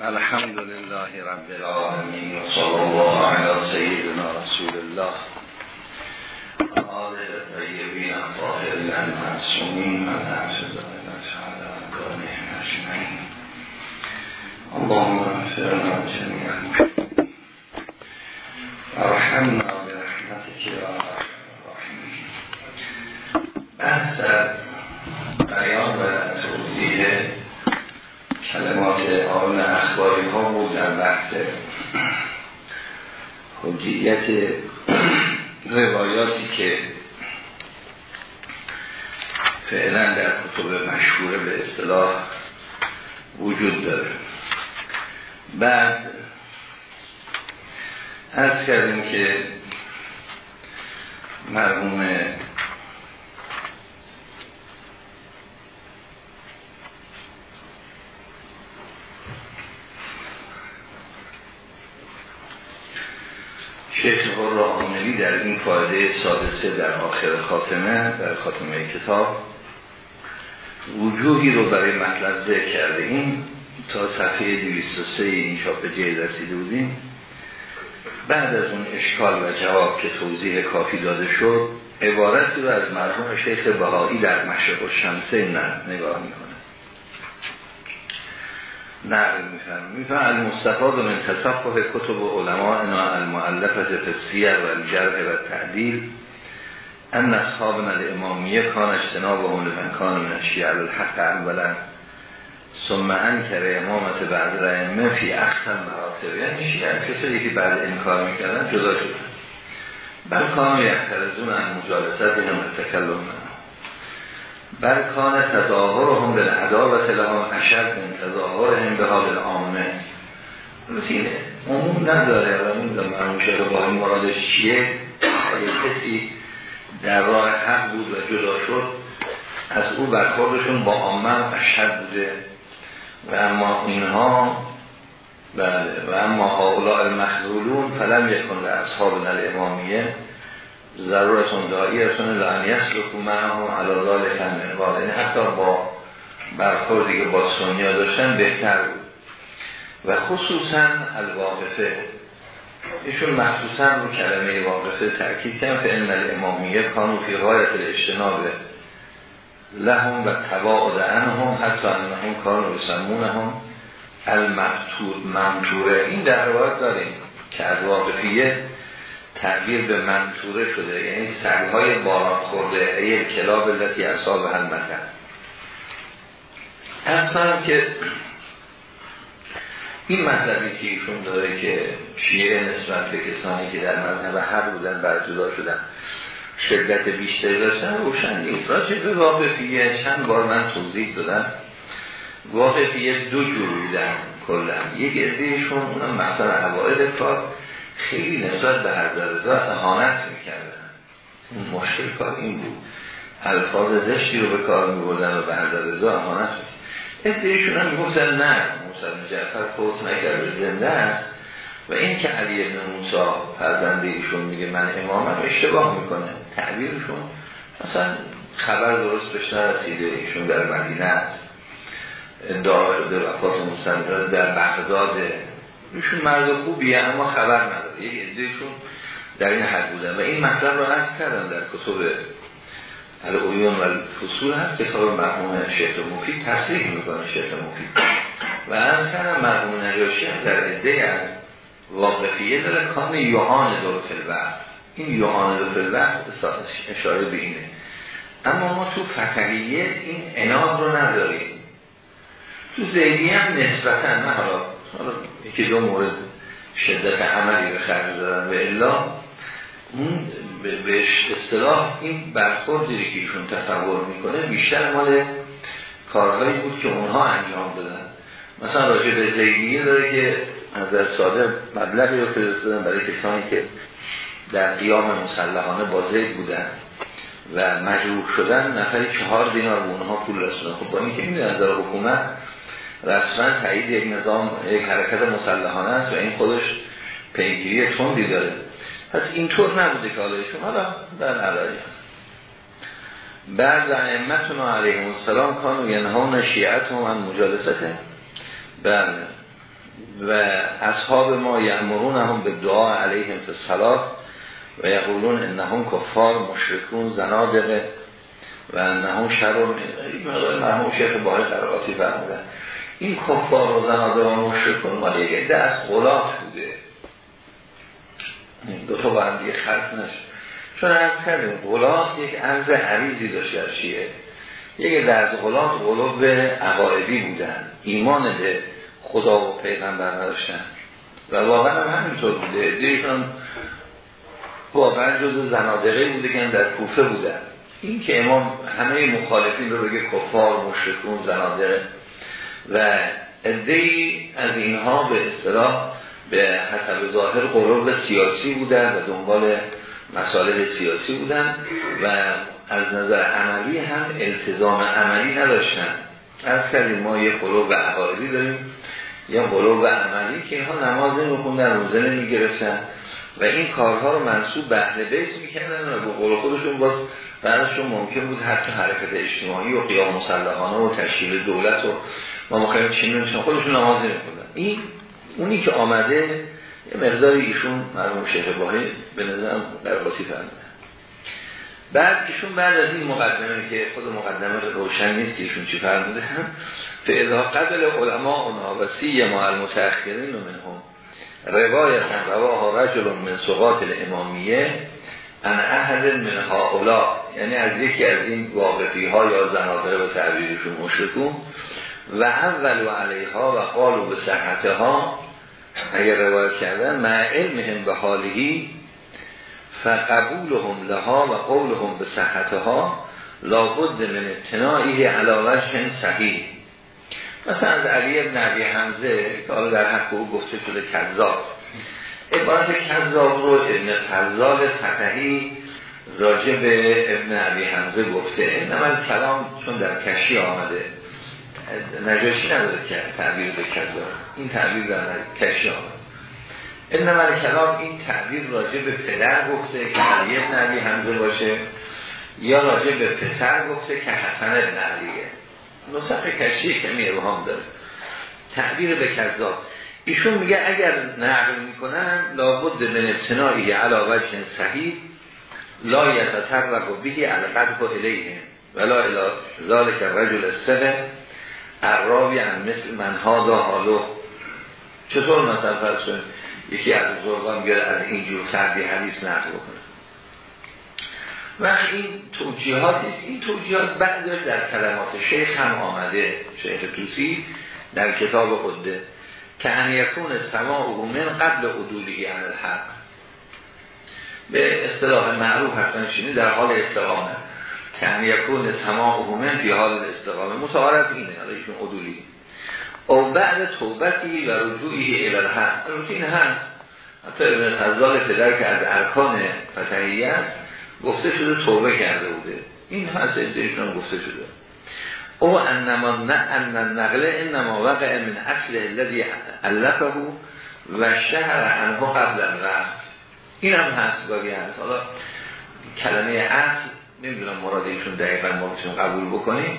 الحمد لله رب العالمين. وصلى الله على سيدنا رسول الله. آل الطيبين الطاهرين المعصومين و نعشد الله تعالی مکانه أجمعين. اللهم اغفرنا جميعا. أرحمنا حجیت روایاتی که فعلا در کتب مشهوره به اصطلاح وجود داره. بعد از کردیم که مرحوم شیخ راهانوی در این فایده سادسه در آخر خاتمه در خاتمه کتاب. وجوهی رو برای مطلب ذکر کرده این تا صفحه 203 این شاپ جه رسیده بودیم. بعد از اون اشکال و جواب که توضیح کافی داده شد عبارتی رو از مرحوم شیخ بهایی در مشرق و شمسه نگاه می‌کنه نقل میفهم میفهم المستفاد من تصفح کتب علماء المعلفت فسیر و الجرح و تعدیل ان اصحابنا الامامیه کان اجتناب و لمن کان من الشیع الحق اولا. ثم انکر امامت بعد رحمه فی احسن مراتب یعنی شیعه کسایی که بعد انکار می‌کردن جدا شدن. بل کانو یخترزون ان مجالست هم تکلم بل کان تظاهر هم به عداوت لهم اشد من تظاهر هم به حال عامه رسیده عموم نداره الان این مرموشه رو با این مرادش چیه. اگه کسی در راه حق بود و جدا شد از او برخوردشون با عامه اشد بوده. و اما اینها بله و اما هاولاء المخذولون فلم یکن اصحاب نل امامیه. ضرورتون داییتون لعنی است و هم علالال کن یعنی حتی با برخوردی که با سنیا داشتن بهتر بود. و خصوصا الواقفه. ایشون مخصوصا رو کلمه واقفه تأکید کردن که این امامیه کانو فی غایت اجتناب لهم و تباعد هم حتی انهم کانو بسمون هم الممتوره این در روایت داریم که از تغییر به منطوره شده یعنی سگهای باران خورده ای کلاب لطی اصاب هل مکن. اصلا که این مطلبی که ایشون داره که شیعه نسبت به کسانی که در مذهب هر بودن بر جدا شدن شدت بیشتری داشتن روشن نیست. راجع به واقفیه چند بار من توضیح دادم. واقفیه دو جور بودن کلا یک ازدهشون اونم مثلا عوائد کار. خیلی نسبت به حضرت اهانت می‌کردن. اون مشکل کار این بود. الفاظ زشتی رو به کار میبردن و به حضرت رضا اهانت ادهیشون هم می‌گفتن نه موسی جعفر فوت نکرده زنده است. و این که علی ابن موسی فرزنده ایشون میگه من امامم اشتباه می‌کنه. تعبیرشون مثلا خبر درست بهش نرسیده ایشون در مدینه است. ادعا شده وفات موسی در بغداد ایشون مرد خوبیه اما خبر نداره. یک عدهشون در این حد بودن. و این مطلب رو عرض کردم در کتب العیون و فصول هست کتاب مرحوم شیخ مفید تصریح می‌کنه شیخ مفید. و کردم مرحوم نجاشی هم در عده از واقفیه داره کان یوهان دور این یوهان دور فلوقت اشاره به اینه. اما ما تو فتحیه این اناد رو نداریم. تو زیدی هم نسبتا نه حالا حالا یکی دو مورد شدت عملی به خرج دارن و الا اون به اصطلاح این برخوردی که ایشون تصور می‌کنه بیشتر مال کارهایی بود که اونها انجام دادن. مثلا راجع به زیدیه داره که از در ساده مبلغی رو فرستادن برای کسانی که در قیام مسلحانه با زید بودن و مجروح شدن نفری چهار دینار به اونها پول رسوندن. خب با این که می‌دونن از حکومت رسما تایید یک نظام یک حرکت مسلحانه است و این خودش پیگیری تندی داره. پس اینطور نبوده که حالا حالا در علایی بعد ائمتون علیهم السلام کانو ینهون شیعت و من مجالسته. بله. و اصحاب ما یعمرون هم به دعا علیهم فی الصلاه و یقولون انهم کفار مشرکون زنادقه و انهم شر این مرحوم شیخ باهی قرآتی فرمودن. این کفار و زنادقه و مشرکون مال یک دست غلات بوده. دو تا با هم دیگه نشد. چون از کردیم غلات یک عرض عریضی داشت در شیعه. یک درز غلات غلوب عقایدی بودن. ایمان به خدا و پیغمبر نداشتن. و واقعا هم همینطور بوده. دیشان واقعا جز زنادقه بوده که در کوفه بودن. این که امام همه مخالفین رو بگه کفار مشرکون زنادقه. و ادهی از اینها به اصطلاح به حسب ظاهر قرب سیاسی بودن و دنبال مسائل سیاسی بودن و از نظر عملی هم التزام عملی نداشتن. از کردیم ما یه قلوب عقایدی داریم یا قلوب عملی که اینها نماز نمیخوندن روزه نمی‌گرفتن و این کارها رو منصوب به اهل بیت می‌کردن و به قول خودشون باز بعدشون ممکن بود حتی حرکت اجتماعی و قیام مسلحانه و تشکیل دولت و ما مخیل چین نمیشن خودشون نماز نمیخوندن. این اونی که آمده یه مقداری ایشون مرموم شیخ باهی به نظرم قرقاسی فرمودن. بعد ایشون بعد از این مقدمه که خود مقدمه روشن نیست که ایشون چی فرموده هم فعلا قبل علماء اونا و سی ما المتأخرین منهم روایت رواه رجل من سقاط الامامیه ان احد من هاولا یعنی از یکی از این واقفی ها یا زنادره به تعبیرشون مشرکون و اول و علیها و قالو به صحتها. اگر روایت کردن مع علمهم به حالهی فقبولهم لها و قولهم به صحتها. لابد من اتناعی علاوه صحیح. مثلا از علی ابن عبی حمزه که حالا در حق او گفته شده کذاب. عبارت کذاب رو ابن فضال فتحی راجع به ابن عبی حمزه گفته. نمال کلام چون در کشی آمده. نجاشی نداره که تعبیر به این تعبیر در کشی آمده نمال کلام این تعبیر راجع به پدر گفته که علی ابن عبی حمزه باشه یا راجع به پسر گفته که حسن ابن علیه. نسخ کشی کمی ابهام داره. تعبیر به کذاب. ایشون میگه اگر نقل می‌کنن لابد من ابتناعی علاوه صحیح لا یتطرق به القدح الیه ولا الى ذالک الرجل السه عرابی عن مثل من هادا حالو. چطور مثلا فرض یکی از بزرگان بیاد از اینجور فردی حدیث نقل بکنه؟ و این توجیهات این توجیهات بعد در کلمات شیخ هم آمده شیخ توسی در کتاب خودده که ان یکون سماع قبل عدولی عن الحق. به اصطلاح معروف حتما در حال استقامه. که ان یکون سماع من فی حال استقامه متعارف اینه حالا ایشون عدولی. او بعد توبتی و رجوعی الالحق این هست حتی ابن فضال پدر که از ارکان فتحیه است گفته شده توبه کرده بوده. این هست ادهشون گفته شده. او انما نه ان نقله انما وقع من اصل الذي علفه و شهر انها قبل این هم هست گاهی هست حالا کلمه اصل نمی‌دونم مراد ایشون دقیقا ما بتونیم قبول بکنیم.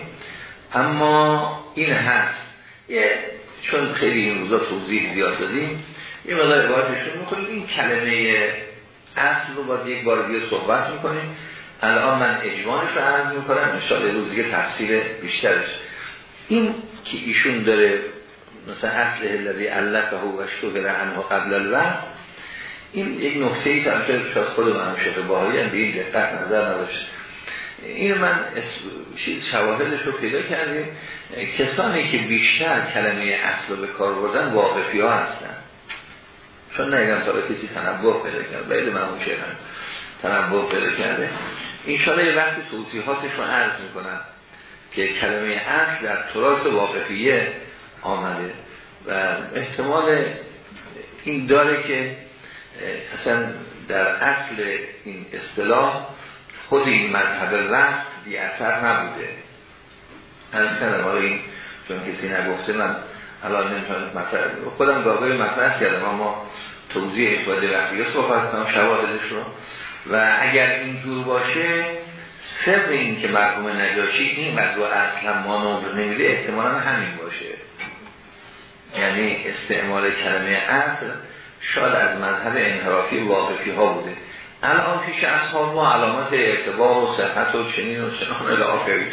اما این هست. یه چون خیلی این روزا توضیح زیاد دادیم یه مقدار عبارتشون می‌کنیم این کلمه اصل رو باید یک بار دیگه صحبت می‌کنیم. الان من اجمالش رو عرض می‌کنم. انشاءالله روز دیگه تفصیل بیشترش. این که ایشون داره مثلا اصل الذی علفه و اشتهر عنه قبل الوقت این یک نکته ای که خود من شیخ باهایی هم به این دقت نظر نداشت. این من شواهدش رو پیدا کردیم. کسانی که بیشتر کلمه اصل به کار بردن واقفی ها هستن. چون نگم تا کسی تنبه پیدا کرد. باید من اون شیخ هم تنبه پیدا کرده. اینشالا یه وقتی توضیحاتش رو عرض می‌کنم که کلمه اصل در تراس واقفیه آمده و احتمال این داره که اصلا در اصل این اصطلاح خود این مذهب وقت بی اثر نبوده. از کنم حالا این چون کسی نگفته من الان نمی‌تونم مطرح خودم گاهی مطرح کردم اما توضیحش باید وقتی صحبت کنم شواهدش رو. و اگر اینجور باشه سر این که مرحوم نجاشی این مدعو اصلا مانور نمیده احتمالا همین باشه. یعنی استعمال کلمه اصل شاید از مذهب انحرافی واقفی ها بوده. الان پیش اصحاب ما علامات اعتبار و صحت و چنین و چنان الاخری.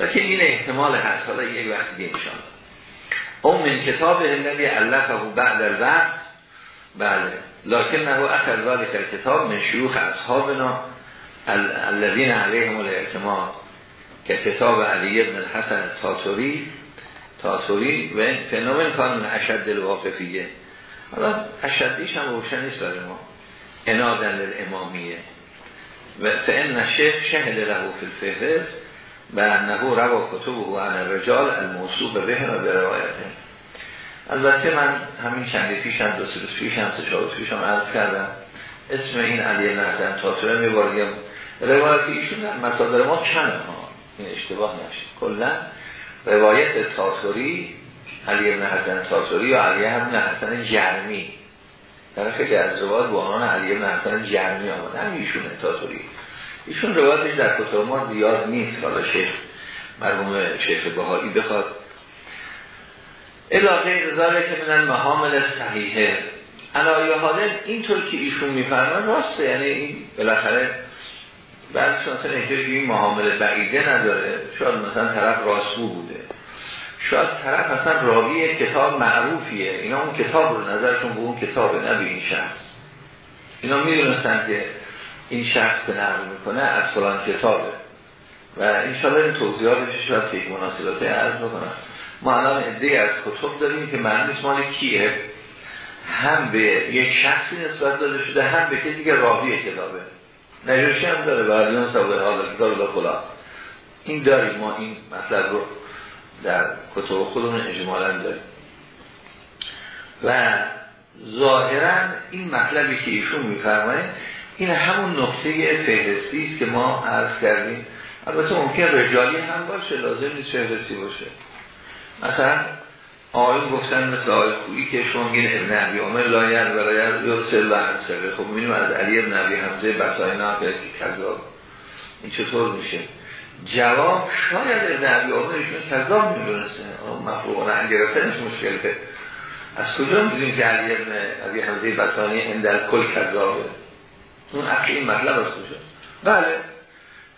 لیکن این احتمال هست حالا یک وقت دیگه اون من کتاب الذی علفه بعد الوقت. بله. لکن نه اخر ذالک کتاب من شیوخ اصحابنا الذین علیهم الاعتماد. که کتاب علی ابن الحسن تاتوری تاتوری و فنومن کانون اشد الواقفیه. حالا اشدیش هم روشن نیست برای ما. انادن للامامیه و فان شیخ شهد له فی الفهرست و انهو روا کتب و عن الرجال الموصوب به و به روایته. البته من همین چندی پیش هم دو سه پیش هم سه چهار پیش هم عرض کردم. اسم این علی نهزن تاطره میباریم روایت ایشون در مصادر ما کم ها این اشتباه نشید کلا روایت تاطری علی ابن حسن تاطری یا علی ابن حسن جرمی. در خیلی از روایت با آنان علی ابن حسن جرمی آمده. هم ایشونه تاطری ایشون روایتش در کتاب ما زیاد نیست. حالا شیخ مرحوم شیخ بهایی بخواد. الاغه ذالک من المحامل صحیحه علایه حاله اینطور که ایشون میفرمان راسته. یعنی این بالاخره بعد مثلا اینطور این معامل بعیده نداره. شاید مثلا طرف راستگو بوده. شاید طرف مثلا راوی کتاب معروفیه. اینا اون کتاب رو نظرشون به اون کتابه نه به این شخص. اینا می‌دونستن که این شخص که نقل می‌کنه از فلان کتابه. و انشاءالله این توضیحاتش شاید که مناسباته عرض بکنم. ما الان عده از کتب داریم که معنیش مال کیه؟ هم به یک شخصی نسبت داده شده هم به کسی که راوی کتابه. نجاشی هم داره بعد اون سابقه حالا کتاب این داریم ما این مطلب رو. در کتب خودمون اجمالا داریم. و ظاهرا این مطلبی که ایشون میفرمایه این همون نقطه فهرستی است که ما عرض کردیم. البته ممکن رجالی هم باشه لازم نیست فهرستی باشه. مثلا آقایون گفتن مثل آقای خویی که شما میگین ابن ابی عمیر لا یروی و لا یرسل الا عن ثقة خب می‌بینیم از علی ابن ابی حمزه بطائنی که کذاب. این چطور میشه؟ جواب شاید ابن عبی عمر ایشون کذاب می‌دونسته مفروغان گرفتنش مشکل از کجا می‌دونیم که علی ابن عبی حمزه بسانی اندر کل کذابه اون اصلی این مطلب از کجا؟ بله.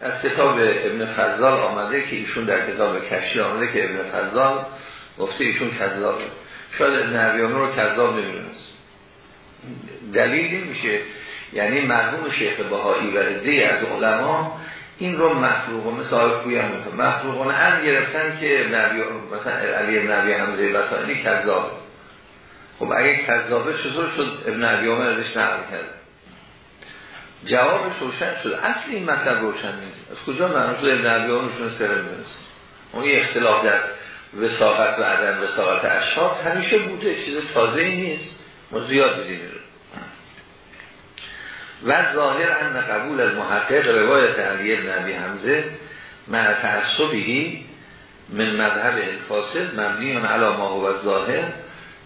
از کتاب ابن فضال آمده که ایشون در کتاب کشی آمده که ابن فضال گفته ایشون کذابه. شاید ابن عبیانه رو کذاب نمی‌دونست. دلیل میشه یعنی مرحوم شیخ بهایی و از علما این رو آقای کوی هم می‌کنه مفروغان هم گرفتن که ابن عبی مثلا علی ابن عبی حمزه بسانی کذابه. خب اگه کذابه چطور شد ابن عبی عمر ازش نقل کرد. جوابش روشن شد. اصل این مطلب روشن نیست. از کجا معلوم شد ابن عبی عمرشون سره می‌رسه اون یه اختلاف در وساقت و عدم وساقت اشخاص همیشه بوده. چیز تازه نیست. ما زیاد دیدیم و ظاهر ان قبول المحقق روایت علی ابن عبی حمزه مع من مذهب الفاسد مبنی علی ما هو ظاهر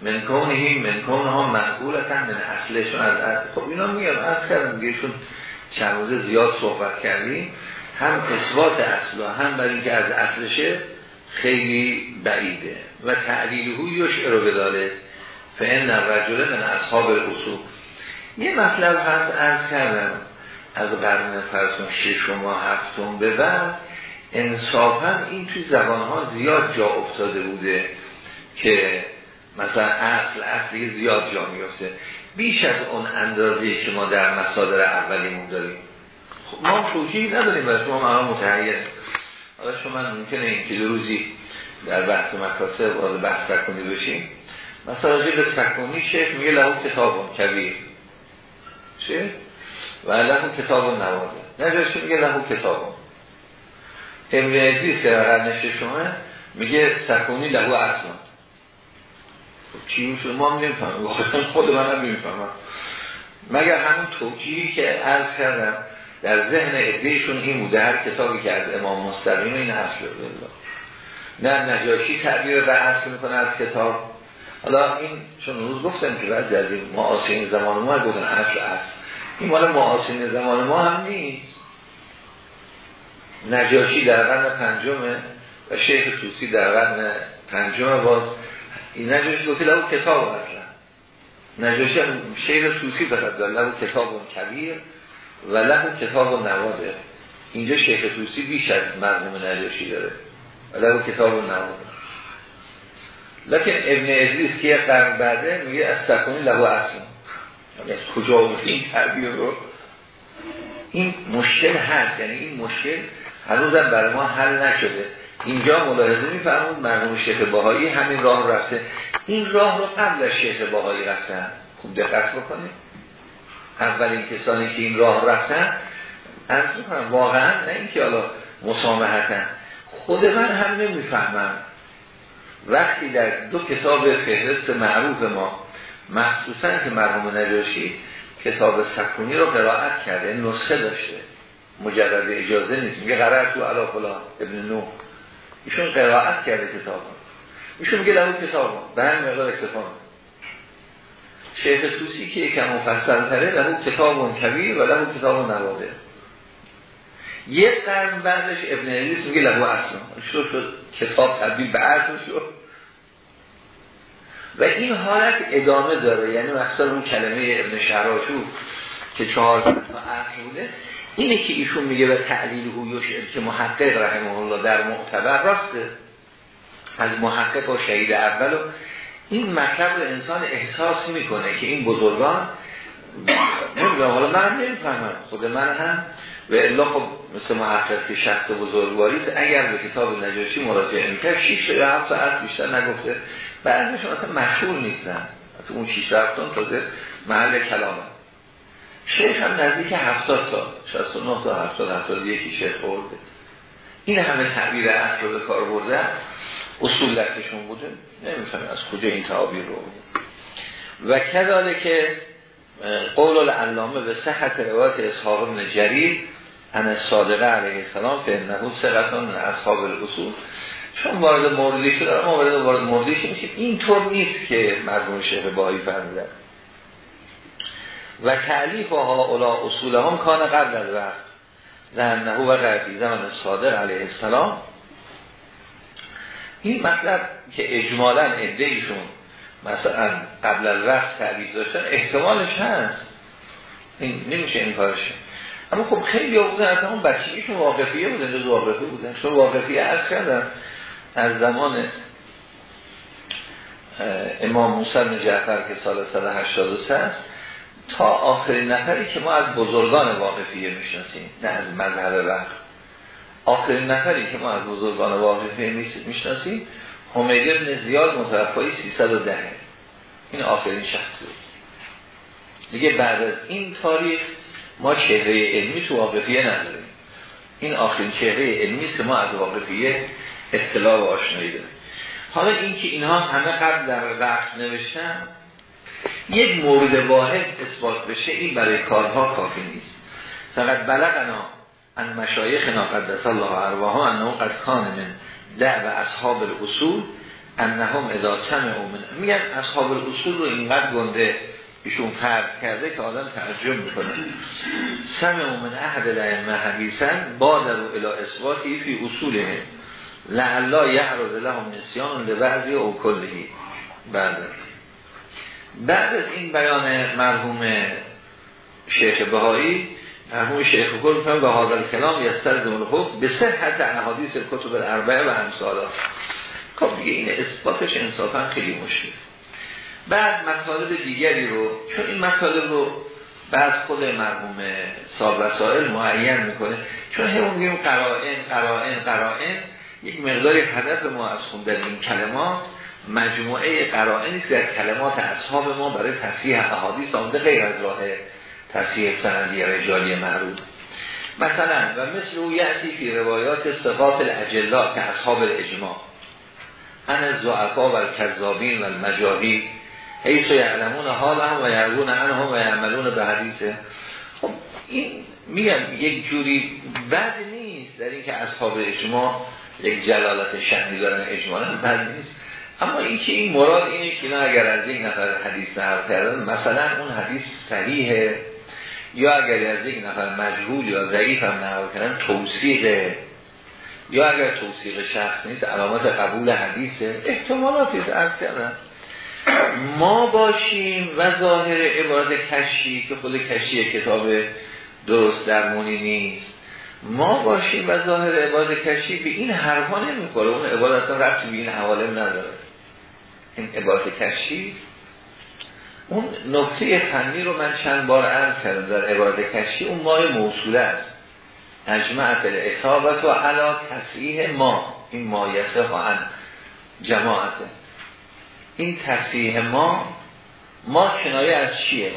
من کونهی من کونها مقبولتا من اصلشون از خب اینا میگم از کردم میگهشون چند روزه زیاد صحبت کردیم هم اثبات اصل هم برای اینکه از اصلشه خیلی بعیده. و تعلیل یشعر بداله فان رجله من اصحاب الاصول یه مطلب هست از کردم. از قرن فرسون ششم و هفتم به بعد انصافا این توی زبان ها زیاد جا افتاده بوده که مثلا اصل اصلی زیاد جا میفته بیش از اون اندازه که ما در مصادر اولیمون داریم. خب ما توجیه نداریم برای شما متحیر حالا شما ممکنه این که روزی در بحث مکاسب وارد بحث تکنی بشیم. مثلا راجع به شیخ میگه لهو کتاب کبیر. چه؟ و لهو کتاب نوازه. نجاشی میگه لهو کتاب؟ ابن عزیز که قرن شما میگه سکونی لهو اصلا. خب چی ما هم نمی‌فهمم خود من هم نمی‌فهمم. مگر همون توجیهی که عرض کردم در ذهن ادهشون این بوده هر کتابی که از امام مستقیم این اصل نه نجاشی تعبیر به اصل می‌کنه از کتاب. حالا این چون روز گفتم که بعد از این معاصرین زمان ما گفتن اصل اصل این مال معاصرین زمان ما هم نیست. نجاشی در قرن پنجمه و شیخ توسی در قرن پنجم باز این نجاشی گفته لهو کتاب اصلا نجاشی هم شیخ توسی فقط داره لهو کتاب کبیر و لهو کتاب نوازه. اینجا شیخ توسی بیش از مرحوم نجاشی داره. و لهو کتاب نوازه. لکن ابن ادریس که یک قرن بعده میگه از سکونی لهو اصلا یعنی از کجا آورده این تعبیر رو؟ این مشکل هست. یعنی این مشکل هنوزم برای ما حل نشده. اینجا ملاحظه میفرمود مرحوم شیخ باهایی همین راه رفته. این راه رو قبل از شیخ باهایی رفتن. خوب دقت بکنید. اولین کسانی که این راه رفتن کنم واقعا نه اینکه حالا مسامحتن. خود من هم نمی‌فهمم. وقتی در دو کتاب فهرست معروف ما مخصوصا که مرحوم نجاشی کتاب سکونی رو قرائت کرده نسخه داشته. مجرد اجازه نیست. میگه قرار تو علا فلان ابن نو ایشون قرائت کرده کتاب ایشون میگه لهو کتاب به همین مقدار اکتفا. شیخ توسی که یکم مفصل تره لهو کتاب کبیر و لهو کتاب نواده یک قرن بعدش ابن علیس میگه لهو اصلا شد شد کتاب تبدیل به اصل شد. و این حالت ادامه داره. یعنی مثلا اون کلمه ابن شهراشو که چهار تا اصل بوده اینه که ایشون میگه به تعلیل هویوش که محقق رحمه الله در معتبر راسته. از محقق و شهید اول این مطلب انسان احساس می‌کنه که این بزرگان نمی‌دونم حالا من نمی‌فهمم. خود من هم و الا خب مثل محقق که شخص بزرگواری اگر به کتاب نجاشی مراجعه می‌کرد 6 یا 7 ساعت بیشتر نگفته. بعضیشون اصلا مشهور نیستن. از اون 6 هفتان تازه محل کلامه. شیخ هم نزدیک 70 تا 69 تا 70 70 یکی شیخ برده این همه تعبیر اصل رو به کار برده. اصول دستشون بوده. نمیفهم از کجا این تعابیر رو و کداله که قول العلامه به صحت روایت اصحاب من جریر ان صادقه علیه السلام که انهو سقطان من اصحاب الاصول. چون وارد موردی شده ما وارد وارد موردی میشه اینطور نیست که مرحوم شیخ باهایی فرمودن. و تعلیف ها اولا اصول هم کان قبل از وقت. نهو و قربی زمان صادق علیه السلام. این مطلب که اجمالا ایشون مثلا قبل الوقت تعلیف داشتن احتمالش هست. این نمیشه این کارش. اما خب خیلی بودن از همون بچگیشون واقفیه بودن جز واقفی بودن. چون واقفیه از کردم از زمان امام موسی جعفر که سال 183 است تا آخرین نفری که ما از بزرگان واقفیه می‌شناسیم نه از مذهب وقت. آخرین نفری که ما از بزرگان واقفیه می‌شناسیم حمید ابن زیاد متوفایی 310 این آخرین شخصی دیگه بعد از این تاریخ ما چهره علمی تو واقفیه نداریم. این آخرین چهره علمی که ما از واقفیه اطلاع و آشنایی داریم. حالا اینکه اینها همه قبل در وقت نوشتن یک مورد واحد اثبات بشه این برای کارها کافی نیست. فقط بلغنا ان مشایخ قدس الله ارواها انه قد کان من دعو اصحاب الاصول انهم اذا سمعوا من میگن اصحاب الاصول رو اینقدر گنده ایشون فرض کرده که آدم تعجب می‌کنه. سمعوا من احد الائمه حدیثا بادروا الى اثباتی فی اصوله لعلا یعرض لهم نسیان لبعضی او کلهی. بعد بعد از این بیان مرحوم شیخ بهایی مرحوم شیخ کل کنم به حاضر کلام یستر دمون خوب به صحت احادیث کتب الاربعه و همسالا خب دیگه این اثباتش انصافا خیلی مشکل. بعد مطالب دیگری رو چون این مطالب رو بعد خود مرحوم صاحب وسائل معین می‌کنه چون همون میگیم قرائن قرائن قرائن یک مقداری هدف ما از خوندن این کلمات مجموعه قرائنی در کلمات اصحاب ما برای تصحیح احادیث آمده غیر از راه تصحیح سندی رجالی معروض مثلا و مثل او یعطی فی روایات صفات الاجلا که اصحاب الاجماع. ان الزعفا و الكذابین و المجاهی حیث یعلمون حال هم و یعلمون هم و یعملون به حدیثه. خب این میگم یک جوری بد نیست در اینکه اصحاب اجماع یک جلالت شهنی دارن اجمالا بد نیست. اما این که این مراد اینه که اگر از یک نفر حدیث نقل کردن مثلا اون حدیث صحیحه. یا اگر از یک نفر مجهول یا ضعیف هم نقل کردن توصیقه یا اگر توصیق شخص نیست علامت قبول حدیثه احتمالاتی از کردن ما باشیم و ظاهر عبارت کشی که خود کشی کتاب درست درمونی نیست. ما باشیم و ظاهر عبادت کشی به این حرفا نمی‌خوره اون عبادت اصلا ربطی به این حوالم نداره. این عبادت کشی اون نکته فنی رو من چند بار عرض کردم در عبادت کشی اون مای موصوله است. اجمعت الاصابت و علا تصریح ما. این مایسه ها جماعته. این تصریح ما ما کنایه از چیه؟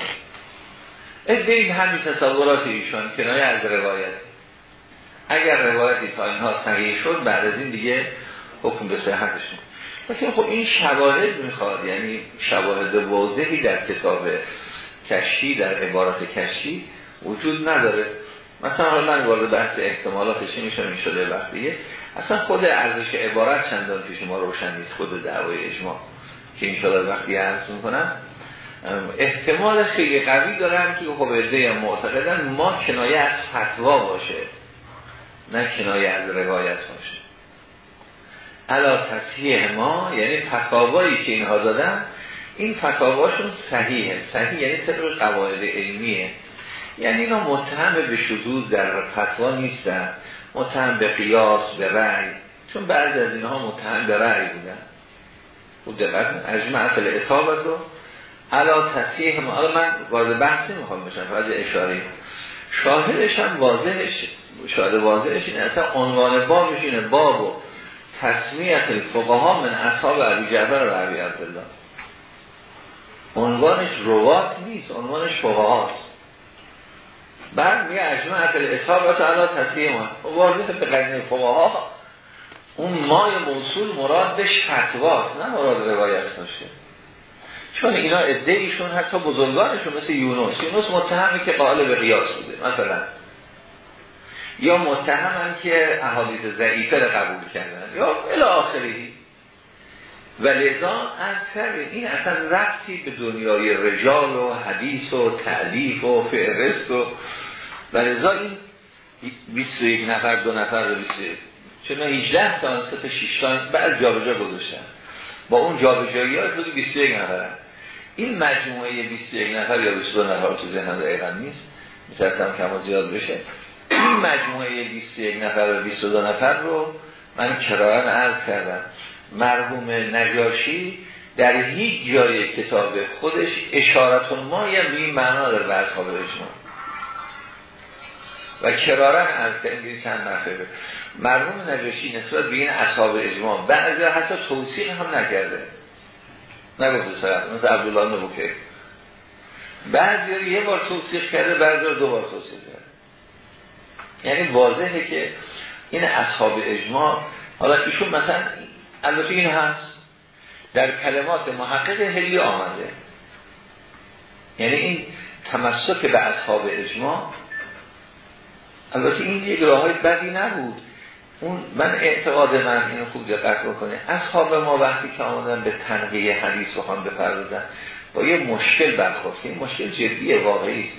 ادهیم همین تصورات ایشان کنایه از روایت. اگر روایتی تا اینها صحیح شد بعد از این دیگه حکم به صحتشون. لیکن خب این شواهد می‌خواد یعنی شواهد واضحی در کتاب کشی در عبارت کشی وجود نداره. مثلا حالا من وارد بحث احتمالاتش میشه می‌شده وقتیه. اصلا خود ارزش عبارت چندان پیش ما روشن نیست خود دعوای اجماع که این وقتی عرض می‌کنم. احتمال خیلی قوی دارم که خب ازده معتقدن ما کنایه از فتوا باشه نه کنایه از روایت باشه. علا تصحیح ما یعنی فتاوایی که اینها دادن این فتاواشون صحیحه. صحیح یعنی طبق قواعد علمیه. یعنی اینا متهم به شدود در فتوا نیستن. متهم به قیاس به رأی. چون بعضی از اینها متهم به رأی بودن. خود دقت اجمع اصل رو علا تصحیح ما. حالا من وارد بحثی می‌خوام بشم فقط اشاره. شاهدش هم واضحش شاهد واضحش اینه. اصلا عنوان بابش اینه. باب و تصمیت الفقها من اصحاب عبی جعفر و عبی عبدالله. عنوانش روات نیست عنوانش فقهاست. بعد میگه اجمعت الاصابت علا تصحیح ما واضح به قرن فقها اون مای موصول مراد به فتواست نه مراد روایت باشه. چون اینا عده ایشون حتی بزرگانشون مثل یونس. یونس متهمی که قائل به قیاس بوده مثلا. یا متهمن که احادیث ضعیفه رو قبول کردن یا الی آخری و لذا اثر این اصلا ربطی به دنیای رجال و حدیث و تعلیف و فهرست و و لذا این 21 نفر دو نفر رو 21 چون 18 تا 3 تا 6 تا بعد جابجا گذاشتن. با اون جابجایی ها حدود 21 نفرن این مجموعه 21 نفر یا 22 نفر تو ذهنم دقیقا نیست. میترسم کما زیاد بشه. این مجموعه 21 نفر و 22 نفر رو من کرایان عرض کردم. مرحوم نجاشی در هیچ جای کتاب خودش اشارتون ما یا به این معنا در به اصحاب اجماع. و کرارن از این چند مرتبه مرحوم نجاشی نسبت به این اصحاب اجماع بعضی حتی توصیق هم نکرده. نگفته سرد مثل عبدالله نبوکه بعضی یه بار توصیق کرده بعضی دو بار توصیق کرده. یعنی واضحه که این اصحاب اجماع حالا ایشون مثلا البته این هست در کلمات محقق هلی آمده. یعنی این تمسک به اصحاب اجماع البته این یک راه های بدی نبود. اون من اعتقاد من اینو خوب دقت بکنه. اصحاب ما وقتی که آمدن به تنقیه حدیث بخوان بپردازن با یه مشکل برخورد. این مشکل جدی واقعی.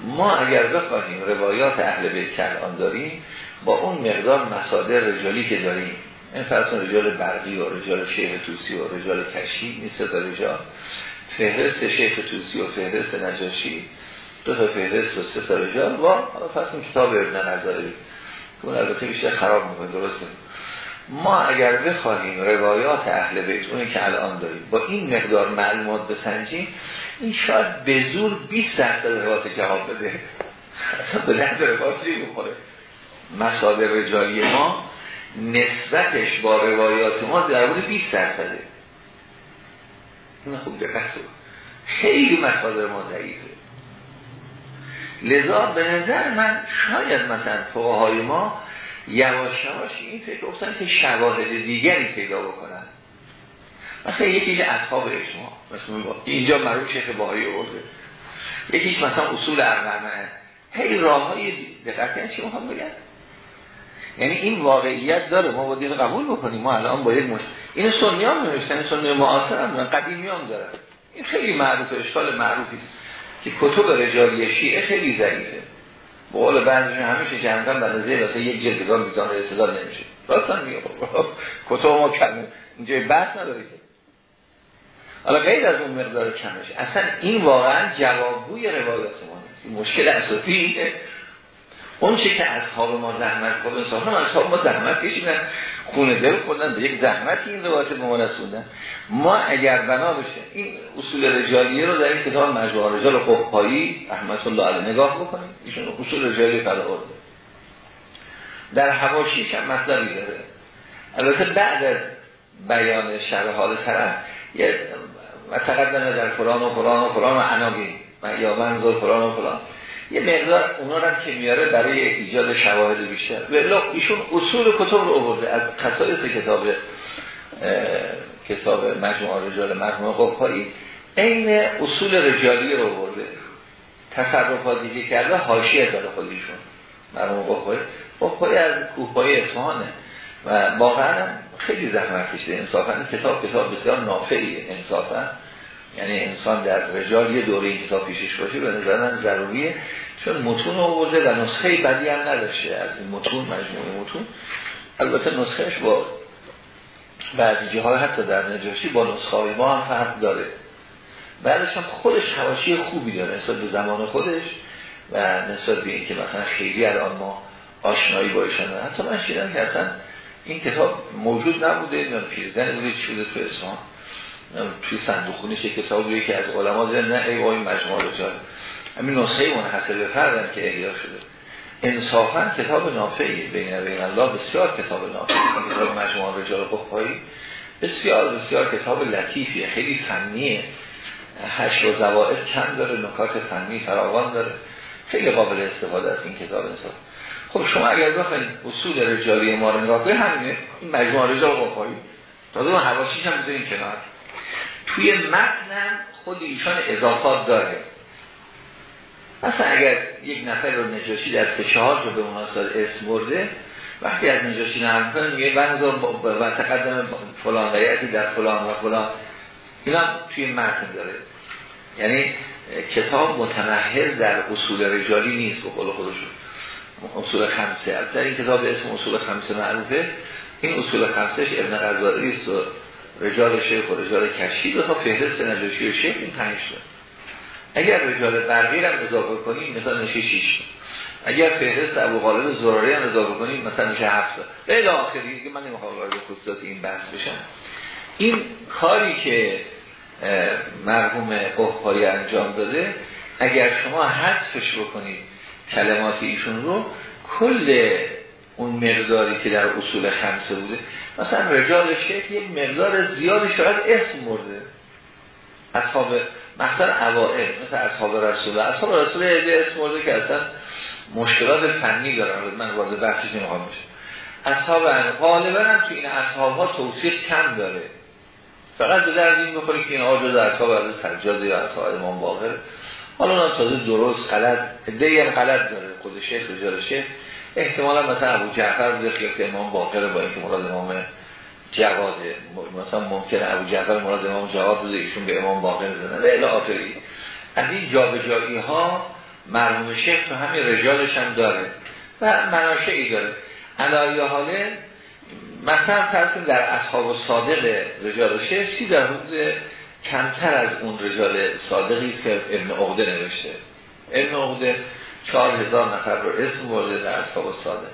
ما اگر بخواهیم روایات اهل بیت آن داریم با اون مقدار مصادر رجالی که داریم این فرسون رجال برقی و رجال شیخ توسی و رجال کشی نیست تا رجال فهرست شیخ توسی و فهرست نجاشی دو تا فهرست و سه تا رجال و فرسون کتاب ابن نظری اون البته بیشتر خراب می‌کنه درست ما اگر بخواهیم روایات اهل بیت اونی که الان داریم با این مقدار معلومات بسنجیم این شاید به زور 20 درصد روایات جواب بده. اصلا به درد روایاتی بخوره مصادر رجالی ما نسبتش با روایات ما در مورد 20 درصده. این خوب دقت خیلی مصادر ما ضعیفه. لذا به نظر من شاید مثلا فقهای ما یواش یواش این فکر افتن که شواهد دیگری پیدا بکنن. مثلا یکیش اصحاب اجماع مثلا اینجا معروف شیخ باهایی آورده یکیش مثلا اصول اربعه هی راه های دقیقی چی هم بگن یعنی این واقعیت داره ما باید قبول بکنیم. ما الان باید مش... این سنی هم نوشتن سنی معاصر هم قدیمی هم داره این خیلی معروف اشکال معروفی که کتب رجالی شیعه خیلی ضعیفه. قول بعضی همیشه به نظر واسه یک جلدگان بیزان استدلال نمیشه. راستن میگه. کتب ما کمه. اینجا بحث نداره که. حالا غیر از اون مقدار کمش اصلا این واقعا جوابگوی روایات ما نیست. مشکل اساسی اون چه که اصحاب ما زحمت کردن صاحب ما اصحاب ما زحمت کشیدن. خونه دل خوندن به یک زحمتی این روایت به ما رسوندن. ما اگر بنا بشه این اصول رجالیه رو در این کتاب مجموعه رجال قبایی رحمت الله علیه نگاه بکنیم. ایشون اصول رجالیه فرآورده در حواشیش هم مطلبی داره؟ البته بعد از بیان شرح حال طرف یه تقدمه در فلان و فلان و فلان و عناگین یا منظور و فلان. یه مقدار اونا رو که میاره برای ایجاد شواهد بیشتر. ولی ایشون اصول کتب رو آورده. از خصایص کتاب کتاب مجموعه رجال مرحوم قفایی عین اصول رجالی رو آورده. تصرفاتی که کرده حاشیه داره خودشون مرحوم قفایی. قفایی از کوپای اصفهانه و واقعا خیلی زحمت کشیده. انصافا کتاب کتاب بسیار نافعیه انصافا. یعنی انسان در رجال یه دوره این کتاب پیشش باشه به نظر من ضروریه. چون متون آورده و نسخه بدی هم نداشته از این متون مجموعه متون. البته نسخهش با بعضی جاها حتی در نجاشی با نسخه های ما هم فرق داره. بعدش هم خودش حواشی خوبی داره نسبت به زمان خودش و نسبت به اینکه مثلا خیلی الان ما آشنایی با ایشان حتی من شیدم که اصلا این کتاب موجود نبوده پیرزن بوده چی بوده تو اسمان توی صندوق که کتابی که از علما زن نه ای وای مجموعه رجال همین نسخه منحصر به فردن که احیا شده. انصافا کتاب نافعی بین بین الله بسیار کتاب نافعی کتاب مجموعه رجال قفایی بسیار بسیار کتاب لطیفیه خیلی فنیه. هشت و زوائد کم داره نکات فنی فراوان داره. خیلی قابل استفاده از این کتاب انصاف. خب شما اگر بخواید اصول رجالی ما رو نگاه همینه. این مجموعه رجال قفایی تازه اون حواشیش هم کنار. توی متن خود ایشان اضافات داره. مثلا اگر یک نفر رو نجاشی در سه چهار رو به مناسبت اسم برده وقتی از نجاشی نرم کنه میگه بنظر و تقدم فلان و در فلان و فلان. اینا توی متن داره. یعنی کتاب متمهل در اصول رجالی نیست به قول خودشون. اصول خمسه در این کتاب اسم اصول خمسه معروفه. این اصول خمسهش ابن غزالی است و رجال شیخ و رجال کشی تا فهرست نجاشی و شیخ این پنج تا. اگر رجال برقی هم اضافه کنیم مثلا میشه 6 اگر فهرست ابو غالب زراری هم اضافه کنیم مثلا میشه 7 تا. الی آخری که من نمی‌خوام وارد خصوصات این بحث بشم. این کاری که مرحوم قهقایی انجام داده اگر شما حذفش بکنید کلمات ایشون رو کل اون مقداری که در اصول خمسه بوده. مثلا رجال شیخ یه مقدار زیادی شاید اسم مرده. اصحاب مثلا اوائل مثل اصحاب رسول اصحاب رسول یه اسم مرده که اصلا مشکلات فنی دارن. من وارد بحثش نمی‌خوام بشه اصحاب غالبا هم تو این اصحاب ها توصیق کم داره. فقط به درد این بخوری که این آجاز اصحاب از سجاد یا اصحاب امام باقر. حالا تازه درست غلط دیگه هم غلط داره. خود شیخ رجال شیخ. احتمالا مثلا ابو جعفر بوده خیلی امام باقر با اینکه مراد امام جواده مثلا ممکنه ابو جعفر مراد امام جواد بوده ایشون به امام باقر زدن و الی آخری. از این جابجایی ها مرحوم شیخ تو همین رجالش هم داره و مناشعی داره. علایه حاله مثلا ترسیم در اصحاب صادق رجال شیخ سی در حدود کمتر از اون رجال صادقی که ابن عقده نوشته؟ ابن عقده چهار هزار نفر رو اسم برده در اصحاب صادق.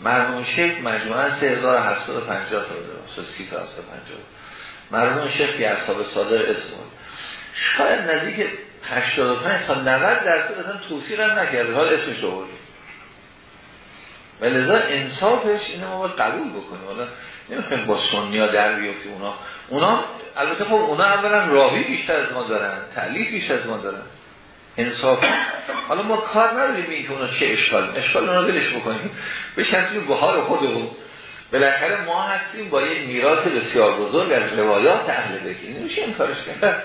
مرحوم شیخ مجموعا 3750 تا بوده. 30 تا 750 مرحوم شیخ که اصحاب صادق اسم برده شاید نزدیک 85 تا 90 درصد اصلا توصیل هم نکرده. حال اسمش رو برده و لذا انصافش اینو ما باید قبول بکنیم. حالا نمی‌خوایم با سنیا در بیفتیم اونا. اونا البته خب اونا اولا راوی بیشتر از ما دارن. تعلیف بیشتر از ما دارن. انصافا حالا ما کار نداریم این که اونا چه اشکال اشکال اونا دلش بکنیم. بشنسیم بهار خودمون. بالاخره ما هستیم با یه میراث بسیار بزرگ از روایات اهل بیت. نمیشه این کارش کرد.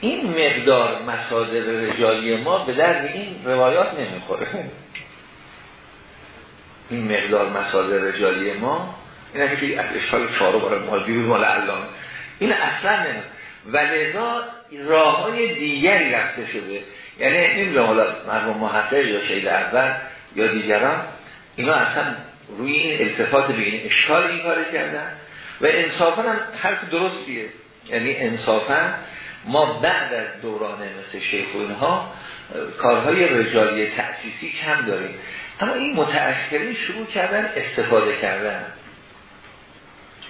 این مقدار مصادر رجالی ما به درد این روایات نمی‌خوره. این مقدار مصادر رجالی ما این از اشکال چهارو برای ما دیروز مال الان. این اصلا نمی‌خوره. و لذا راه های دیگری رفته شده. یعنی نمی‌دونم حالا مرموم محقق یا شهید اول یا دیگران اینا اصلا روی این التفات به این اشکال این کار کردن و انصافا هم حرف درستیه. یعنی انصافا ما بعد از دوران مثل شیخ و اینها کارهای رجالی تأسیسی کم داریم. اما این متأخرین شروع کردن استفاده کردن.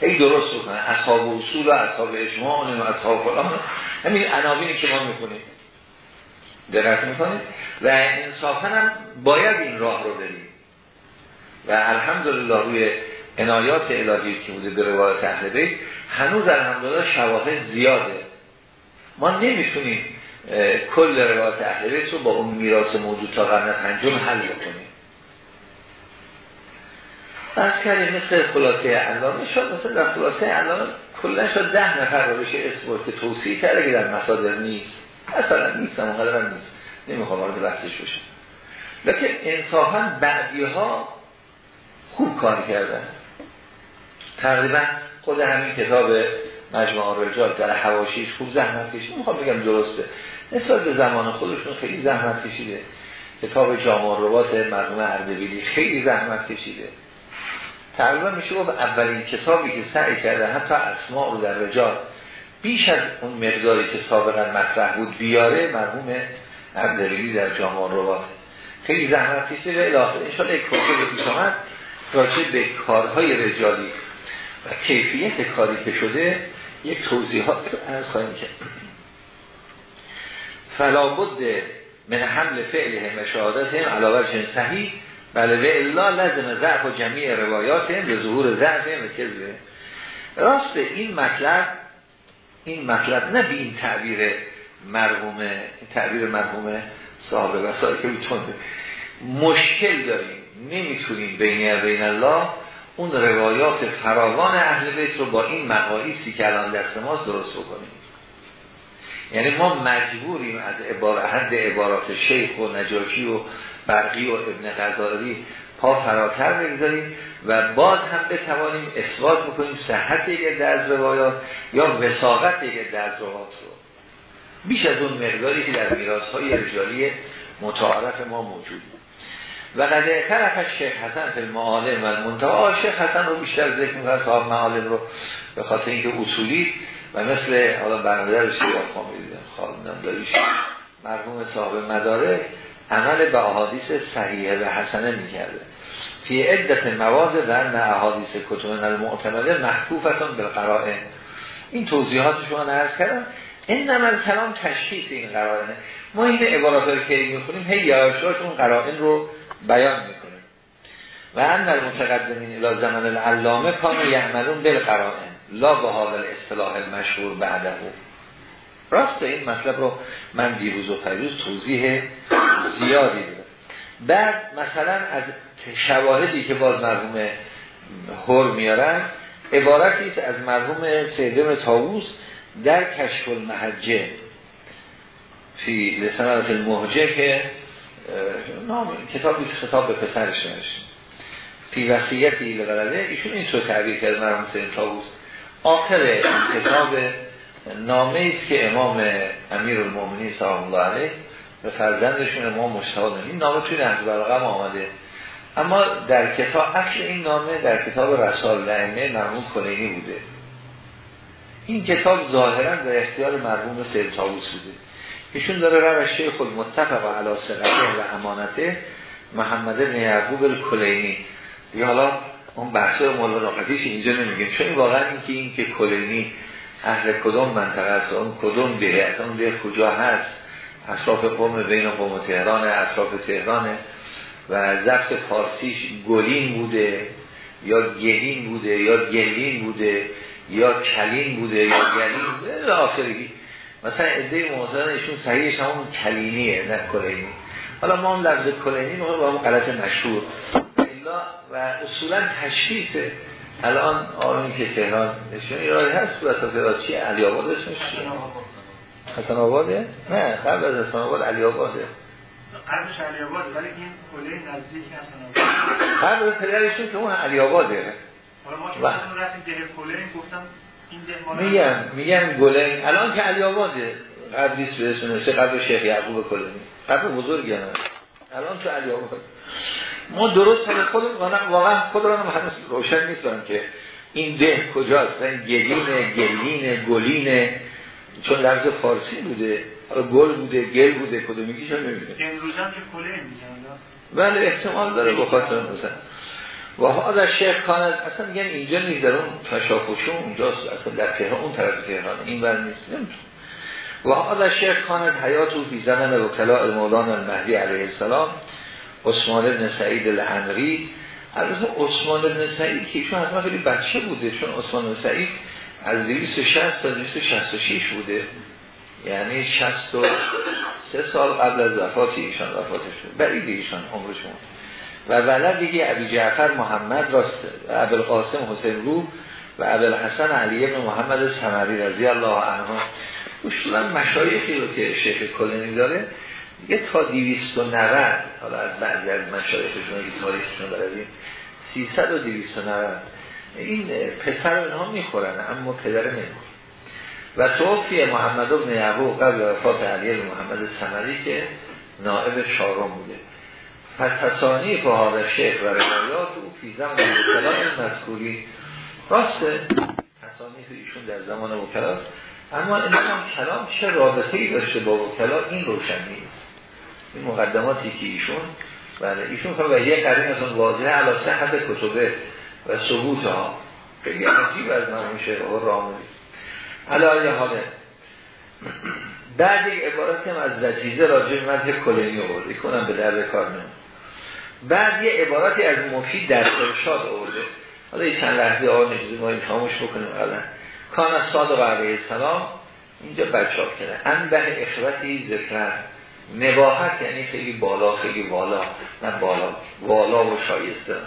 ای درست بکنن اصحاب اصول و اصحاب اجماع و اصحاب فلان. همین عناوینی که ما می‌کنیم دقت می‌کنید؟ و انصافا هم باید این راه رو بریم. و الحمدلله روی عنایات الهی که بوده به روایت اهل بیت هنوز الحمدلله شواهد زیاده. ما نمی‌تونیم کل روایت اهل بیت رو با اون میراث موجود تا قرن پنجم حل بکنیم. بس کردیم مثل خلاصه علامه شد مثل در خلاصه علامه کلا شد ده نفر رو بشه اسم که توصیح کرده که در مصادر نیست. اصلا نیست هم نیست. نمی‌خوام وارد بحثش بشه لیکن انصافا بعدی ها خوب کار کردن. تقریبا خود همین کتاب مجموعه رجال در حواشیش خوب زحمت کشید. می‌خوام بگم درسته. نسبت به زمان خودشون خیلی زحمت کشیده. کتاب جامع روات مرحوم اردبیلی خیلی زحمت کشیده. تقریبا میشه گفت اولین کتابی که سعی کرده حتی اسماء رو در رجال بیش از اون مقداری که سابقا مطرح بود بیاره مرحوم اردبیلی در جامع روات خیلی زحمت کشیده و الاخر انشاءالله یک به پیش آمد راجع به کارهای رجالی و کیفیت کاری که شده. یک توضیحات از خواهیم کرد. فلابد من حمل فعله مشاهدت هم علاوه جن صحیح بله و الا لازم ضعف و جمعی روایات هم به ظهور ضعف و کذبه. راست این مطلب این مطلب نه به این تعبیر مرحوم تعبیر مرحوم صاحب وسائل که بتونه مشکل داریم. نمی‌تونیم بین بین الله اون روایات فراوان اهل بیت رو با این مقایسی که الان دست ماست درست بکنیم. یعنی ما مجبوریم از عبارت حد عبارات شیخ و نجاشی و برقی و ابن غزالی پا فراتر بگذاریم و باز هم بتوانیم اثبات بکنیم صحت یک از روایات یا وساقت یک از روایات رو. بیش از اون مقداری که در میراث های رجالی متعارف ما موجود و قد طرف شیخ حسن فی المعالم و المنتها شیخ حسن رو بیشتر ذکر می‌کنه صاحب معالم رو به خاطر اینکه اصولی و مثل حالا برادر شیخ خالدم داریش مرحوم صاحب مداره عمل به احادیث صحیحه و حسنه می‌کرده. فی عدت مواز ورن احادیث کتب المعتمده محکوفتان بالقرائن. این توضیحات شما نرز کردم. این نمال کلام تشخیص این قرائنه ما این عبارات که می‌خونیم هی یاشاش اون قرائن رو بیان می‌کنه و ان در متقدمین الى زمان العلامه کانو یعملون بالقرائن. لا به حال اصطلاح مشهور بعده. راست این مطلب رو من دیروز و پریوز توضیح زیادی دارم بعد مثلا از شواهدی که باز مرحوم هر میارن عبارتی است از مرحوم سیدم تاووس در کشف المحجه فی لسنات المحجه که نام کتابی خطاب به پسرش فی وصیتی لغلده ایشون این سو تعبیر کرد مرحوم سید تاووس آخر کتاب نامه است که امام امیر المومنی صلی الله علیه به فرزندشون امام مشتاق این نامه توی نهج بلاغه آمده. اما در کتاب اصل این نامه در کتاب رسال لعمه مرحوم کلینی بوده. این کتاب ظاهرا در اختیار مرحوم سید تاووس بوده. ایشون داره روش شیخ المتفق و علا و امانته محمد بن یعقوب دیگه حالا اون بحث مولا نقطیش اینجا نمیگیم. چون واقعا این که این که کلینی اهل کدوم منطقه است؟ اون کدوم دیگه است؟ اون دیگه کجا هست؟ اصلاف قوم بین قوم تهران اصلاف تهران. و زفت فارسیش گلین بوده یا گلین بوده یا گلین بوده یا کلین بوده یا گلین بوده آخرگی. مثلا عده معتزله ایشون صحیحش همون کلینیه نه کلینی. حالا ما هم لفظ کلینی ما با هم غلط مشهور. و اصولا تشخیصه الان آرمی که تهران نشون ایرانی هست تو اصلا تهران. چیه علی آباد اسمش چیه؟ حسن آباده؟ نه قبل از حسن آباد علی آباده. قبلش علی آباد ولی این کله نزدیک حسن آباد. قبل پدرشون که اون علی آباده. حالا ما رفتیم ده کله گفتم میگم میگم گلن الان که علی آباده اسم نشه قبل شیخ یعقوب کلنی قبل بزرگی هم الان تو علی آباد ما درست هم خود واقعا خود را هم روشن نیست که این ده کجاست. این گلینه گلینه گلینه. چون لفظ فارسی بوده. گل بوده گل بوده. کدومیگیش هم نمی‌دونه امروز هم که کله میگن بله احتمال داره بخاطر مثلا. و از شیخ کانت اصلا میگن اینجا نیست در اون تشاکوشون اونجاست اصلا در تهران اون طرف تهران. این بر نیست. نمیتون و ها از شیخ کانت حیات و فی زمن وکلاء مولانا المهدی علیه السلام. عثمان بن سعید الامری البته عثمان بن سعید که ایشون حتما خیلی بچه بوده چون عثمان بن سعید از 260 تا 266 بوده. یعنی 63 سال قبل از وفات ایشان وفاتش بود بعید ایشان عمرشون و ولد دیگه ابی جعفر محمد راسته و ابوالقاسم حسین رو و ابوالحسن علی بن محمد سمری رضی الله عنه اصولا مشایخی رو که شیخ کلینی داره یه تا 290 حالا از بعضی از مشایخشون که تاریخشون بردیم 300 و 290 این پسر اینها می‌خورن اما پدر نمی‌خورن و توفی محمد ابن یعقوب قبل وفات علی محمد سمری که نائب شارم بوده. فتسانی فهاد شیخ و روایات او فی زمان وکلا مذکوری. راسته تصانی ایشون در زمان وکلا اما این هم کلام چه رابطه ای داشته با وکلا این روشن نیست. این مقدماتی که ایشون. بله ایشون و یه قرین از اون واضحه علا صحت کتبه و ثبوت ها. خیلی عجیب از مرحوم شیخ و راموی علا حاله. بعد یک عبارت هم از وجیزه راجع مذهب کلینی آورده. کنم به درد کار نمون بعد یه عبارتی از مفید در ارشاد آورده. حالا یه چند لحظه آقا نجوزی ما این خاموش بکنیم. قبلا کان از صادق علیه السلام. اینجا بچاب کرده انبه اخوتی ذکر. نباحت یعنی خیلی بالا خیلی بالا نه بالا بالا و شایسته. است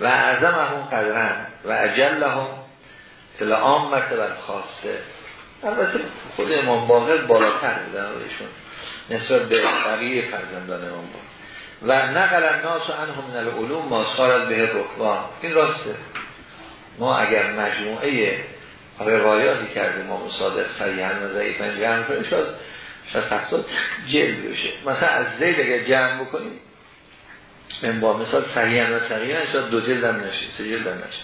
و اعظم همون قدرن و اجل هم فل عامت و خاصه البته خود امام باقر بالاتر بودن ایشون. نسبت به بقیه فرزندان امام باقر. و نقل الناس و انهم من العلوم ما صارت به رکبان این راسته. ما اگر مجموعه روایاتی کردیم ما صادق صریحا و ضعیفا جمع کنیم شاید جلد بشه. مثلا از زید اگر جمع بکنیم من با مثال صحیحا و صحیحا شاید دو جلد هم نشه سه جلد هم نشه.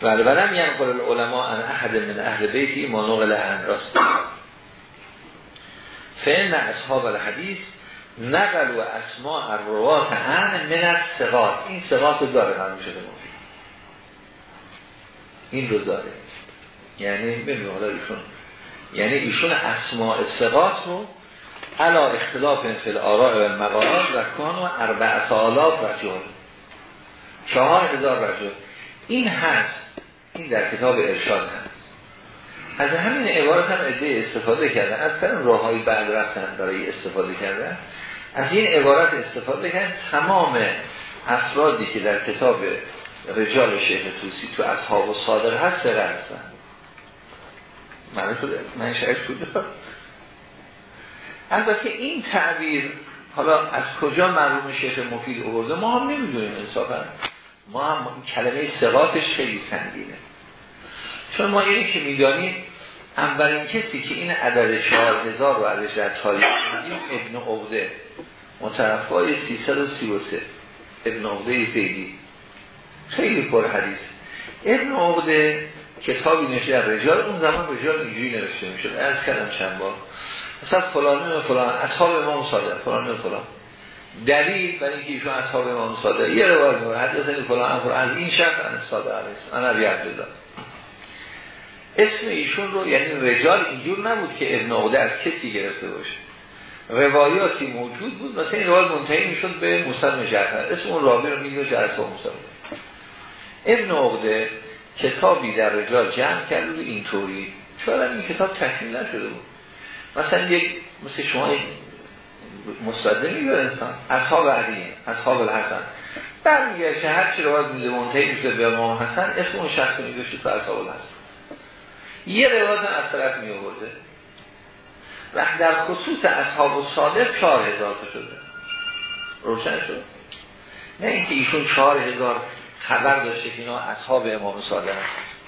بله ولم ینقل العلماء ان احد من اهل بیتی ما نقل عن راست. فین اصحاب الحدیث نقل و اسماء الروات عن من از سقاط این سقاط داره هم شده مفید این رو داره. یعنی ببینید حالا ایشون یعنی ایشون اسماء سقاط رو علا اختلاف فی آراء و مقالات و کان و اربعت آلاف رجل چهار هزار رجل این هست این در کتاب ارشاد هست. از همین عبارت هم عده استفاده کردن از طرف راه های بعد رفتن برای استفاده کردن از این عبارت استفاده کردن تمام افرادی که در کتاب رجال شیخ توسی تو اصحاب و صادر هست سره هستن. من شده؟ من شاید کجا البته این تعبیر حالا از کجا مرحوم شیخ مفید آورده؟ ما هم نمی‌دونیم انصافا. ما هم کلمه سقاطش خیلی سنگینه. چون ما اینی که می‌دانیم اولین کسی که این عدد هزار رو ازش در تاریخ میدیم ابن عقده. مترفای 333 ابن عقده فیدی خیلی پر حدیث ابن عقده کتابی نشه در رجال اون زمان رجال اینجوری نوشته می‌شد. از کردم چند بار. مثلا فلانی و فلان اصحاب امام صادق فلان و فلان. دلیل برای اینکه ایشون اصحاب امام صادق. یه روایت میگه حدث فلان از این شخص ان صادق علیه انا عبدالله اسم ایشون رو یعنی رجال اینجور نبود که ابن عقده از کسی گرفته باشه. روایاتی موجود بود مثلا این روایت منتهی می‌شد به مسلم جعفر. اسم اون راوی رو میگه جعفر. مسلم ابن عقده کتابی در رجال جمع کرده بود اینطوری. چرا این کتاب تکمیل نشده بود. مثلا یک مثل شما مصدر میگه انسان. اصحاب علی اصحاب الحسن. برمیگه که هر چی روایت میده منتهی میشه به امام حسن اسم اون شخص میگه تو اصحاب الحسن. یه روایت از طرف می و در خصوص اصحاب و صادق چهار هزار شده. روشن شد؟ نه اینکه ایشون چهار هزار خبر داشته که اینا اصحاب امام صادق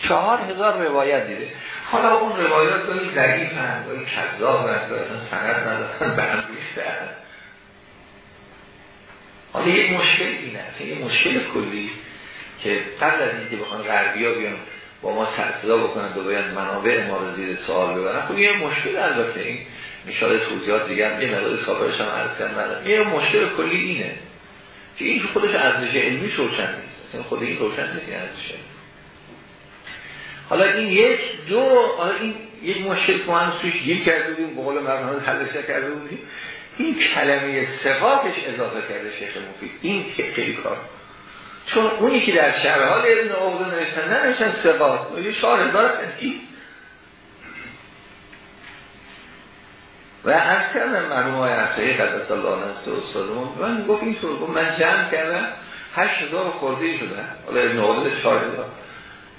چهار هزار روایت دیده. حالا اون روایات گاهی ضعیف هم گاهی کذاب هم گاهی سند ندارن هم حالا یک مشکل این است. یه مشکل کلی که قبل از اینکه بخوان غربی ها بیان با ما سرصدا بکنن و باید منابع ما رو زیر سوال ببرن خب یه مشکل البته این میشاله توضیحات دیگر یه مقدار سابقش هم عرض کردم. یه مشکل کلی اینه که این خودش ارزش علمی روشن نیست. خود این روشن نیست این ارزش حالا این یک دو حالا این یک مشکل که ما توش گیر کرده بودیم به قول مرحوم حلش کرده بودیم این کلمه صفاتش اضافه کرده شیخ مفید. این خیلی کار. چون اونی که در شرحال ابن عقده نوشتن نوشتن صفات. یه چهار هزار و از کردم مرحوم های افسایی قدس الله و استادمون من گفت این طور من جمع کردم. هشت هزار خورده شدن حالا ابن عقده چهار هزار.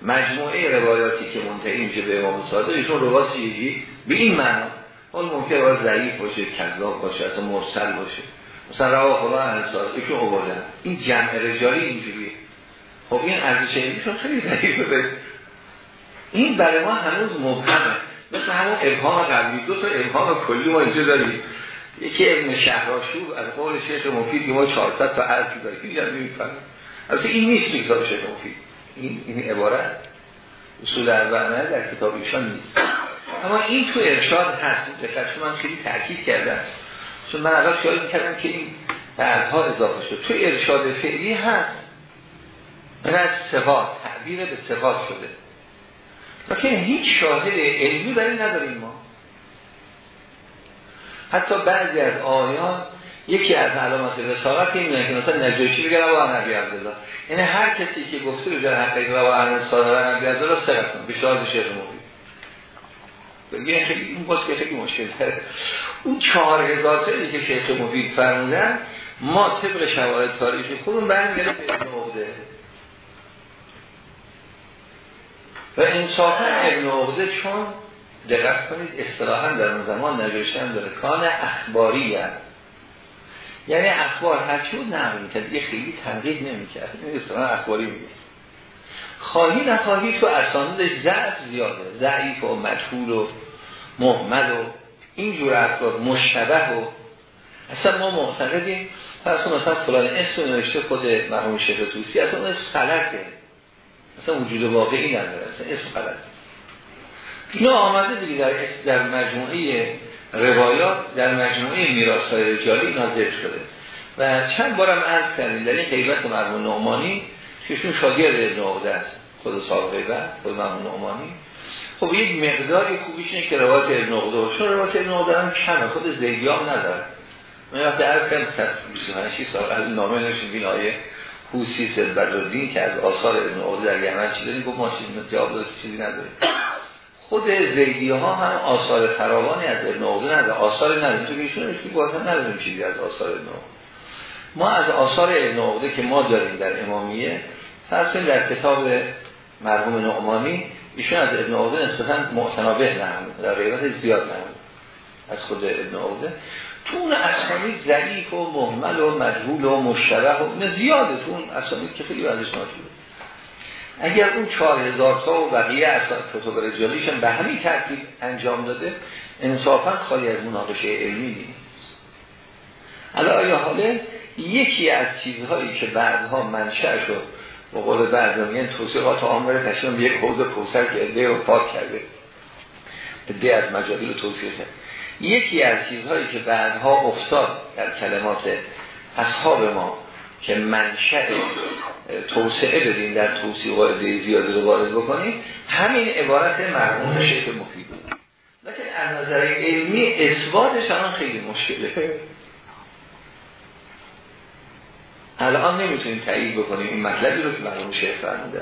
مجموعه روایاتی که منتهی میشه به امام صادق ایشون روایات چیزی به این معنا. حال ممکن روایت ضعیف باشه کذاب باشه اصلا مرسل باشه. مثلا روا خدا انصار ایشون آوردن این جمع رجالی اینجوریه. خب این ارزش علمیشون خیلی ضعیفه. این برای ما هنوز مبهمه. مثل همون ابهام قبلی. دو تا ابهام کلی ما اینجا داریم. یکی ابن شهراشوب از قول شیخ مفید که ما 400 تا عرضی داریم این نمیفهم البته این نیست کتاب شیخ مفید. این این عبارت اصول اربعه در کتاب ایشان نیست. اما این تو ارشاد هست. دقت من خیلی تاکید کردم. چون من اول خیال می‌کردم که این بعدها اضافه شد. تو ارشاد فعلی هست. من از صفات تعبیر به صفات شده. لیکن هیچ شاهد علمی برای نداریم ما. حتی بعضی از آیان یکی از علامات رسالت اینه که مثلا نجاشی بگه رو نبی عبدالله. یعنی هر کسی که گفته رو در حقیق رو احمد صادق و نبی عبدالله سرطان به شاهد شیخ مفید. بگه خیلی این باز که خیلی مشکل داره اون چهار هزار سالی که شیخ مفید فرمودن ما طبق شواهد تاریخی خودمون برمیگردیم به ابن عقده. و انصافا ابن عقده چون دقت کنید اصطلاحا در اون زمان نوشتن داره. کان اخباری هست. یعنی اخبار هرچی بود نقل می‌کرد. یه خیلی تنقید نمی‌کرد. این اصطلاحا اخباری میگه. خواهی نخواهی تو اسانیدش ضعف زیاده. ضعیف و مجهول و محمد و اینجور افراد مشتبه و اصلا ما معتقدیم. پس مثلا فلان اسم نوشته خود مرحوم شیخ توسی اصلا اون اسم غلطه. اصلا وجود واقعی نداره. اصلا اسم غلطه. اینا آمده دیگه در, در مجموعه روایات در مجموعه میراث های رجالی اینا شده. و چند بارم عرض کردیم در این غیبت مرحوم نعمانی که شون شاگرد ابن است خود صاحب غیبت خود مرحوم نعمانی. خب یک مقداری خوبیش اینه که روایت ابن عقده چون روایت ابن عقده هم کمه خود زیدی هم نداره. من وقتی عرض کردم 25 سال از نامه نشون بین آیه حوسی سید بدردین که از آثار ابن عقده در یمن چی داریم گفت ما چیزی جواب چیزی نداریم خود زیدی ها هم آثار فراوانی از ابن عقده نداره. آثار نداریم تو ایشون اشکی بازم نداریم چیزی از آثار ابن ما از آثار ابن عقده که ما داریم در امامیه فرض در کتاب مرحوم نعمانی ایشون از ابن عقده نسبتا معتنابه نمود در غیبت زیاد نمود از خود ابن عقده تو اون اسامی ضعیف و محمل و مجهول و مشتبه و زیاده تو اون اسامی که خیلی ازش ناشده اگر اون چهار هزار تا و بقیه اساس کتب رجالیشن به همین ترتیب انجام داده انصافا خالی از مناقشه علمی نیست. حالا آیا حاله یکی از چیزهایی که بعدها منشأ شد و قول بعد میگن توصیقات آمره تشکیل به یک حوض کوسر که عده رو پاک کرده. عده از مجادیل رو توصیق کرد یکی از چیزهایی که بعدها افتاد در کلمات اصحاب ما که منشأ توسعه بدیم در توصیق و عده زیاده رو وارد بکنیم همین عبارت مرحوم شیخ مفید. لیکن از نظر علمی اثباتش الان خیلی مشکله. الان نمی‌تونیم تایید بکنیم این مطلبی رو که مرحوم شیخ فرموده.